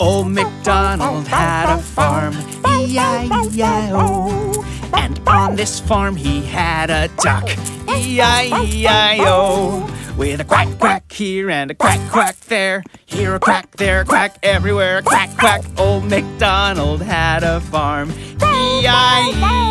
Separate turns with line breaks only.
Old MacDonald had a farm, E-I-E-I-O. And on this farm he had a duck, E-I-E-I-O. With a quack quack here and a quack quack there, here a quack, there a quack, everywhere a quack quack. Old MacDonald had a farm, E-I-E-I-O.